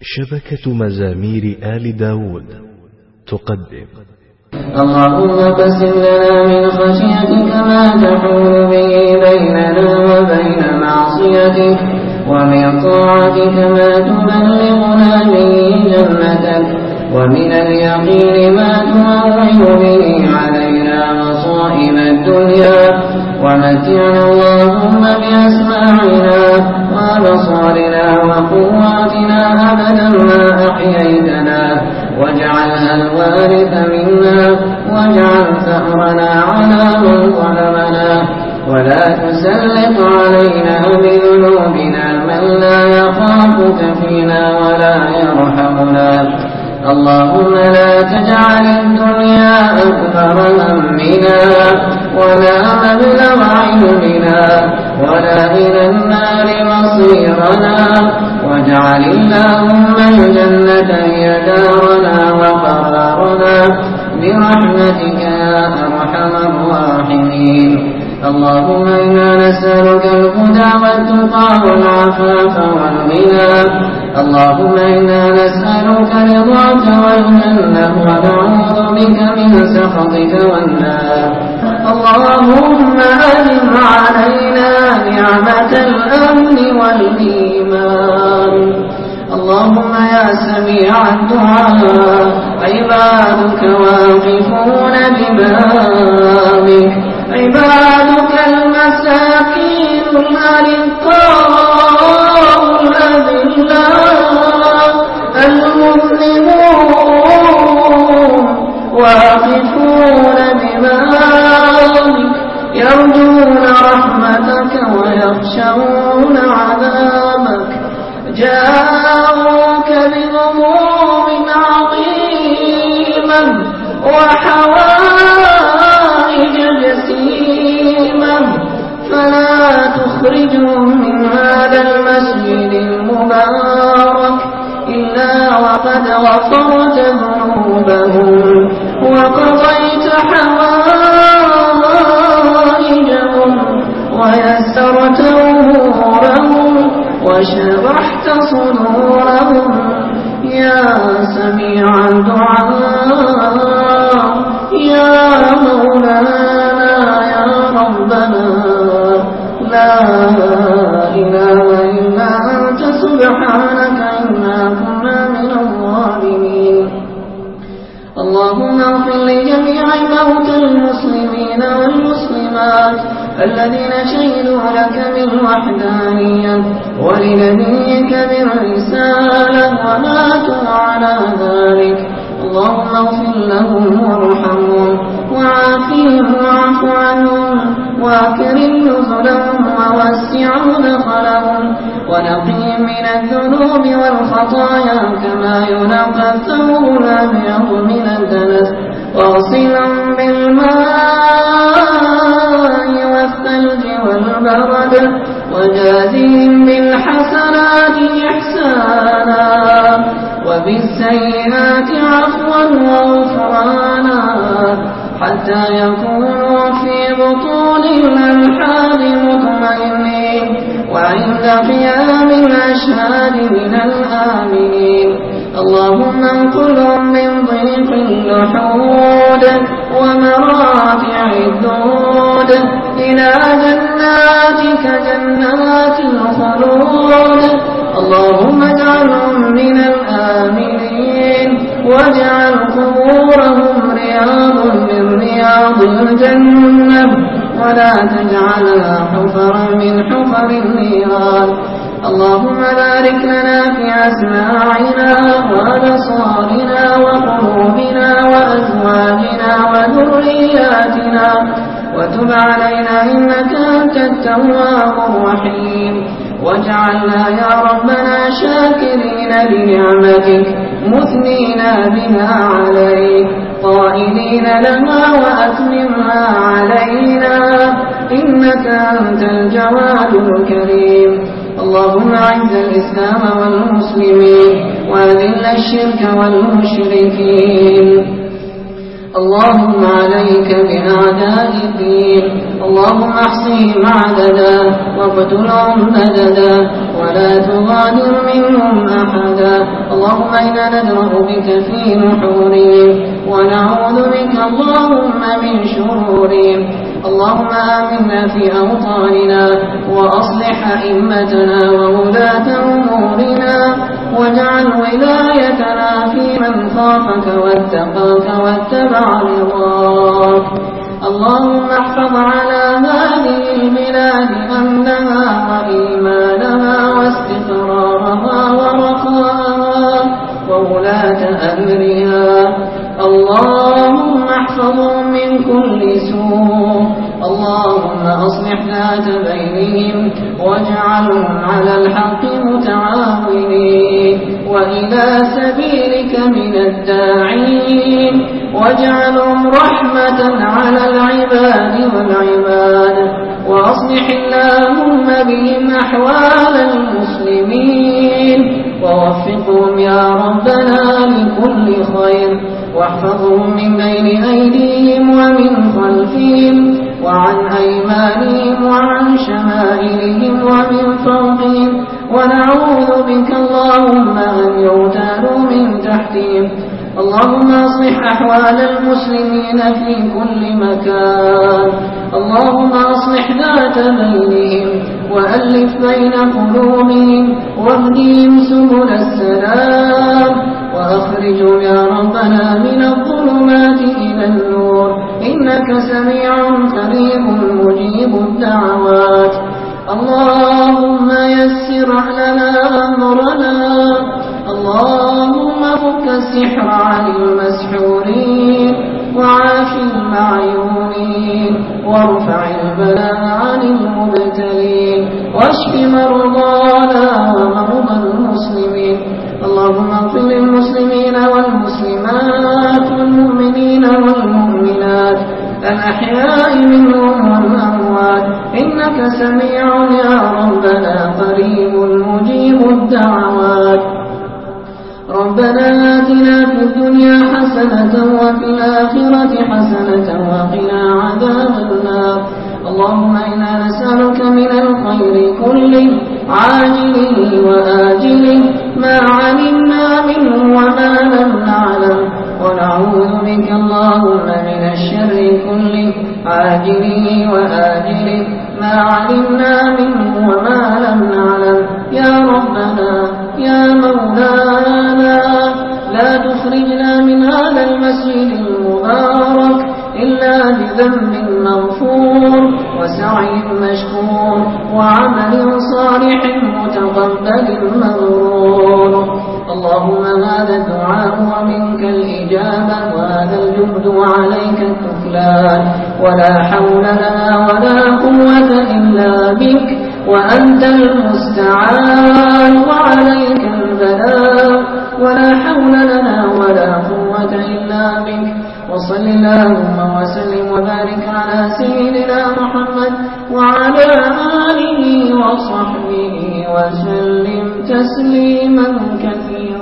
شبكة مزامير آل داود. تقدم. اللهم قسم لنا من خشيتك ما تحول به بيننا وبين معصيتك ومن طاعتك ما تبلغنا به جنتك ومن اليقين ما تهون به علينا مصائب الدنيا. ومتعنا اللهم بأسماعنا وأبصارنا وقواتنا أبدا ما أحييتنا واجعلها الوارث منا واجعل ثأرنا على من ظلمنا ولا تسلط علينا بذنوبنا من لا يخافك فينا ولا يرحمنا اللهم لا تجعل الدنيا أكبر همنا ولا مبلغ علمنا ولا إلى النار مصيرنا واجعل اللهم الجنة هي دارنا وقرارنا برحمتك يا أرحم الراحمين اللهم إنا نسألك الهدى والتقى والعفاف والغنى اللهم إنا نسألك رضاك والجنة ونعوذ بك من سخطك والنار اللهم نعمة الأمن والإيمان. اللهم يا سميع الدعاء عبادك واقفون ببابك عبادك المساكين الأرقاء الأذلاء المسلمون واقفون ببابك يرجو يخافون رحمتك ويخشون عذابك جاءوك عظيما وحوائج جسيما فلا من هذا المسجد المبارك إلا وقد غفرت ذنوبهم وقضيت حوائج ويسرت ظهورهم وشرحت صدورهم يا سميع الدعاء الذين شهدوا لك بالوحدانية ولنبيك بالرسالة وماتوا على ذلك. اللهم اغفر لهم وارحمهم وعافهم واعف عنهم واكرم نزلهم ووسع دخلهم ونقيهم من الذنوب والخطايا كما ينقى الثور الأبيض من الدنس. واغسلهم بالماء الله والثلج والبرد وجازهم بالحسنات إحسانا وبالسيئات عفوا وغفرانا حتى يكونوا في بطون الأنحاب مطمئنين وعند قيام الأشهاد من الآمنين اللهم انقلهم من ضيق اللحود ومراتع الذود إلى جناتك جنات الخلود. اللهم اجعلهم من الآمنين. واجعل قبورهم رياض من رياض الجنة. ولا تجعلها حفرا من حفر النيران. اللهم بارك لنا في أسماعنا وأبصارنا وقلوبنا وأزواجنا وذرياتنا وتب علينا إنك أنت التواب الرحيم. واجعلنا يا ربنا شاكرين لنعمتك مثنينا بها عليك قائلين لها وأتممها علينا إنك أنت الجواد الكريم. اللهم أعز الإسلام والمسلمين وأذل الشرك والمشركين. اللهم عليك بأعداء الدين. اللهم احصيهم عددا واقتلهم مددا ولا تغادر منهم أحدا. اللهم إنا ندرأ بك في نحورهم ونعوذ بك اللهم من شرورهم. اللهم آمنا في أوطاننا وأصلح إمتنا وولاة أمورنا واجعل ولايتنا في من خافك واتقاك واتبع رضاك. اللهم احفظ على ما بينهم واجعلهم على الحق متعاونين وإلى سبيلك من الداعين واجعلهم رحمة على العباد والعباد وأصلح اللهم بهم أحوال المسلمين ووفقهم يا ربنا لكل خير واحفظهم من بين أيديهم ومن خلفهم وعن أيمانهم وعن شمائلهم ومن فوقهم. ونعوذ بك اللهم أن يغتالوا من تحتهم. اللهم أصلح أحوال المسلمين في كل مكان. اللهم أصلح ذات بينهم وألف بين قلوبهم واهدهم سبل السلام. وأخرجوا يا ربنا من الظلمات إلى النور. إنك سميع قريب مجيب الدعوات. اللهم يسر لنا أمرنا. اللهم فك السحر عن المسحورين وعاف المعيونين وارفع البلاء عن المبتلين واشف مرضانا ومرضى المسلمين. اللهم اغفر للمسلمين الأحياء منهم والأموات. إنك سميع يا ربنا قريب مجيب الدعوات. ربنا آتنا في الدنيا حسنة وفي الآخرة حسنة وقنا عذاب النار. اللهم إنا نسألك من الخير كله عاجله وآجله. ما علمنا منه وما لم نعلم. هاجره وآجله ما علمنا منه وما لم نعلم. يا ربنا يا مولانا لا تخرجنا من هذا المسجد المبارك إلا بذنب مغفور وسعي مشكور وعمل صالح متقبل مغرور اللهم هذا الدعاء ومنك الإجابة وهذا الجهد وعليك التفلان ولا حول لنا ولا قوة إلا بك. وأنت المستعان وعليك البلاء. ولا حول لنا ولا قوة إلا بك. وصل اللهم وسلم وبارك على سيدنا محمد وعلى آله وصحبه وسلم تسليما كثيرا.